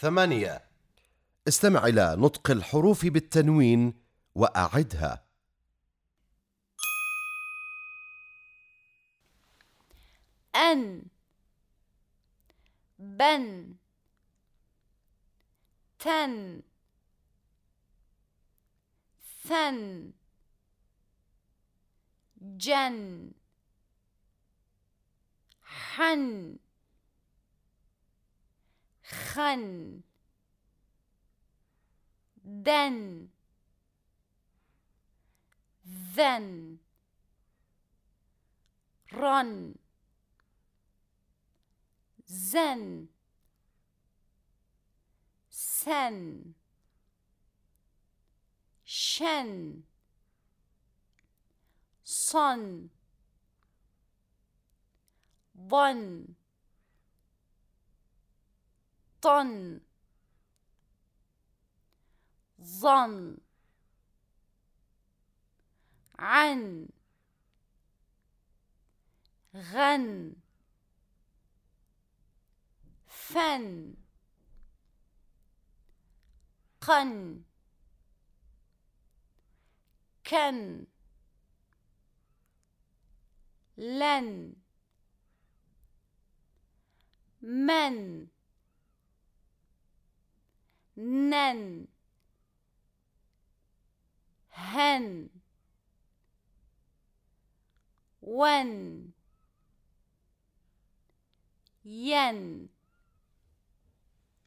ثمانية. استمع إلى نطق الحروف بالتنوين وأعدها. أن بن تن ثن جن حن. Gaan. Then. Then. Run. Zen. Sen. Shen. Son. One. طن. ظن. عن. غن. فن. قن. كن. لن. من. nen hen when yen.